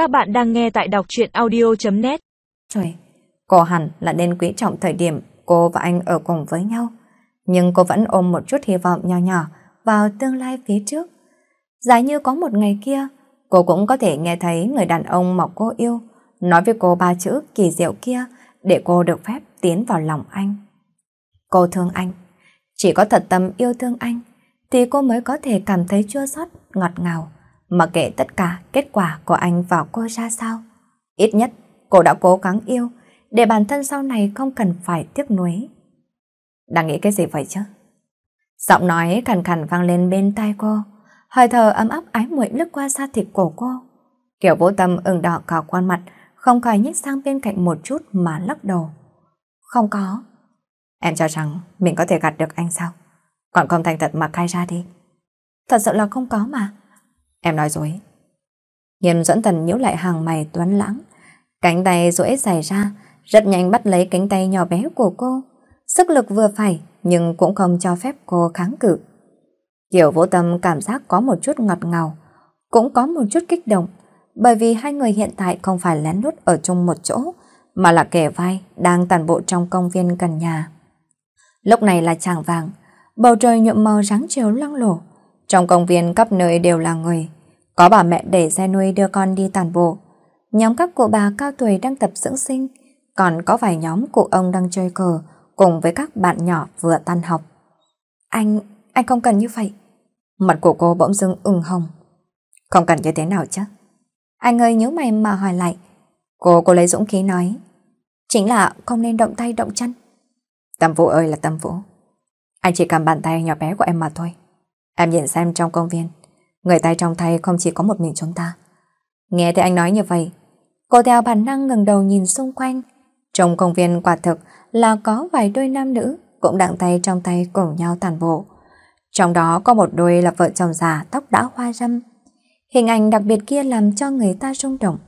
Các bạn đang nghe tại đọc truyện audio.net Trời, cô hẳn là nên quý trọng thời điểm cô và anh ở cùng với nhau. Nhưng cô vẫn ôm một chút hy vọng nhỏ nhỏ vào tương lai phía trước. Giả như có một ngày kia, cô cũng có thể nghe thấy người đàn ông mà cô yêu nói với cô ba chữ kỳ diệu kia để cô được phép tiến vào lòng anh. Cô thương anh. Chỉ có thật tâm yêu thương anh thì cô mới có thể cảm thấy chua xót ngọt ngào mà kể tất cả kết quả của anh vào cô ra sao. Ít nhất cô đã cố gắng yêu để bản thân sau này không cần phải tiếc nuối. Đang nghĩ cái gì vậy chứ? Giọng nói khàn khàn vang lên bên tai cô, hơi thở ấm áp ái muội lướt qua da thịt cổ cô. Kiểu vô tâm ửng đỏ cả khuôn mặt, không khỏi nhích sang bên cạnh một chút mà lắc đầu. Không có. Em cho rằng mình có thể gạt được anh sao? Còn không thành thật mà khai ra đi. Thật sự là không có mà. Em nói dối. Nghiêm dẫn tần nhíu lại hàng mày tuấn lãng. Cánh tay rỗi dài ra, rất nhanh bắt lấy cánh tay nhỏ bé của cô. Sức lực vừa phải, nhưng cũng không cho phép cô kháng cự. Kiểu vô tâm cảm giác có một chút ngọt ngào, cũng có một chút kích động, bởi vì hai người hiện tại không phải lén lút ở chung một chỗ, mà là kẻ vai đang tàn bộ trong công viên gần nhà. Lúc này là tràng vàng, bầu trời nhuộm màu ráng chiều lăng lổ. Trong công viên khắp nơi đều là người, có bà mẹ để xe nuôi đưa con đi tàn bộ. Nhóm các cụ bà cao tuổi đang tập dưỡng sinh, còn có vài nhóm cụ ông đang chơi cờ cùng với các bạn nhỏ vừa tan học. Anh, anh không cần như vậy. Mặt của cô bỗng dưng ửng hồng. Không cần như thế nào chứ? Anh ơi nhớ mày mà hỏi lại. Cô cô lấy dũng khí nói. Chính là không nên động tay động chân. Tâm Vũ ơi là Tâm Vũ. Anh chỉ cầm bàn tay nhỏ bé của em mà thôi. Em nhìn xem trong công viên, người tay trong tay không chỉ có một mình chúng ta. Nghe thấy anh nói như vậy, cô theo bản năng ngẩng đầu nhìn xung quanh. Trong công viên quả thực là có vài đôi nam nữ cũng đặng tay trong tay cùng nhau tàn bộ. Trong đó có một đôi là vợ chồng già tóc đã hoa râm. Hình ảnh đặc biệt kia làm cho người ta rung động.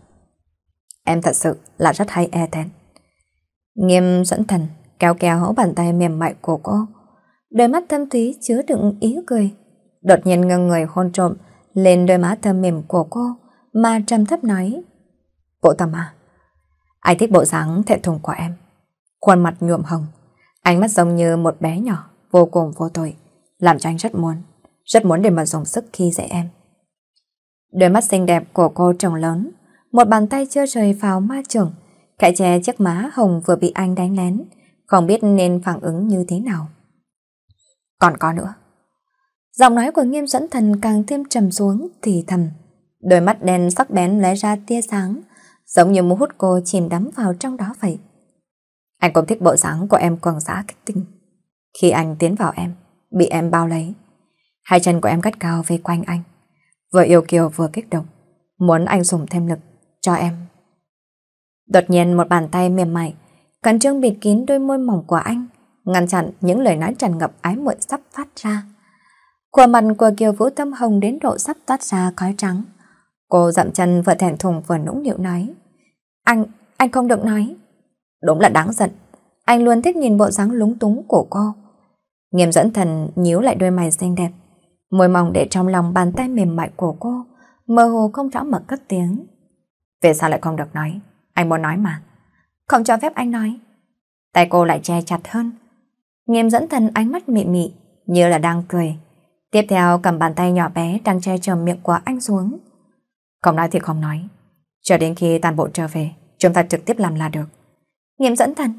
Em thật sự là rất hay e thẹn. Nghiêm dẫn thần kéo kéo bàn tay mềm mại của cô. Đôi mắt thâm thúy chứa đựng ý cười. Đột nhiên ngưng người hôn trộm lên đôi má thơm mềm của cô mà trầm thấp nói Bộ tâm à, ai thích bộ dáng thẹn thùng của em. Khuôn mặt nhuộm hồng, ánh mắt giống như một bé nhỏ, vô cùng vô tội, làm cho anh rất muốn, rất muốn để mà dùng sức khi dạy em. Đôi mắt xinh đẹp của cô trông lớn, một bàn tay chưa rời vào ma trường, cãi che chiếc má hồng vừa bị anh đánh lén, không biết nên phản ứng như thế nào. Còn có nữa. Giọng nói của nghiêm dẫn thần càng thêm trầm xuống thì thầm. Đôi mắt đen sắc bén lóe ra tia sáng, giống như muốn hút cô chìm đắm vào trong đó vậy. Anh cũng thích bộ dáng của em quần giá kích tinh. Khi anh tiến vào em, bị em bao lấy. Hai chân của em gắt cao vây quanh anh. Vừa yêu kiều vừa kích động, muốn anh dùng thêm lực cho em. Đột nhiên một bàn tay mềm mại, cẩn trương bịt kín đôi môi mỏng của anh, ngăn chặn những lời nói tràn ngập ái muội sắp phát ra. Khuôn mặt của Kiều Vũ Tâm Hồng đến độ sắp toát ra khói trắng. Cô dậm chân vừa thẹn thùng vừa nũng nịu nói. Anh, anh không được nói. Đúng là đáng giận. Anh luôn thích nhìn bộ dáng lúng túng của cô. Nghiêm dẫn thần nhíu lại đôi mày xinh đẹp. Môi mỏng để trong lòng bàn tay mềm mại của cô, mơ hồ không rõ mật cất tiếng. Về sao lại không được nói? Anh muốn nói mà. Không cho phép anh nói. Tay cô lại che chặt hơn. Nghiêm dẫn thần ánh mắt mị mị, như là đang cười. Tiếp theo cầm bàn tay nhỏ bé đang che chở miệng của anh xuống. Không nói thì không nói. Cho đến khi toàn bộ trở về, chúng ta trực tiếp làm là được. Nghiêm dẫn thần.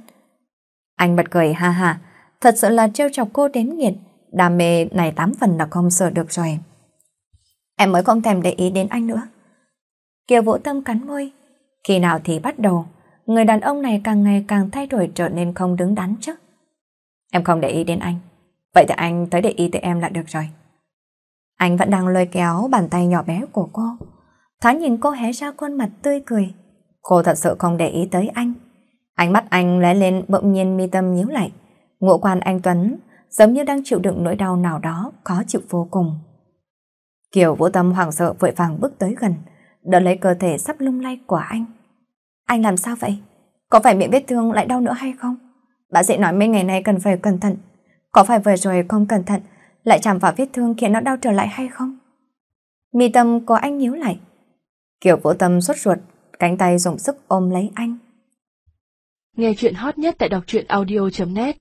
Anh bật cười ha ha, thật sự là trêu chọc cô đến nghiện. Đam mê này tám phần là không sợ được rồi. Em mới không thèm để ý đến anh nữa. Kiều Vũ Tâm cắn môi. Khi nào thì bắt đầu, người đàn ông này càng ngày càng thay đổi trở nên không đứng đắn chứ. Em không để ý đến anh. Vậy thì anh tới để ý tới em là được rồi. Anh vẫn đang lôi kéo bàn tay nhỏ bé của cô. Thoáng nhìn cô hé ra khuôn mặt tươi cười. Cô thật sự không để ý tới anh. Ánh mắt anh lóe lên bỗng nhiên mi tâm nhíu lại. Ngộ quan anh Tuấn giống như đang chịu đựng nỗi đau nào đó khó chịu vô cùng. Kiều Vũ Tâm hoảng sợ vội vàng bước tới gần, đỡ lấy cơ thể sắp lung lay của anh. Anh làm sao vậy? Có phải miệng vết thương lại đau nữa hay không? Bác sĩ nói mấy ngày nay cần phải cẩn thận. Có phải vừa rồi không cẩn thận lại chạm vào vết thương khiến nó đau trở lại hay không? Mi tâm của anh nhíu lại. Kiểu vũ tâm xuất ruột, cánh tay dùng sức ôm lấy anh. Nghe chuyện hot nhất tại đọc truyện audio.net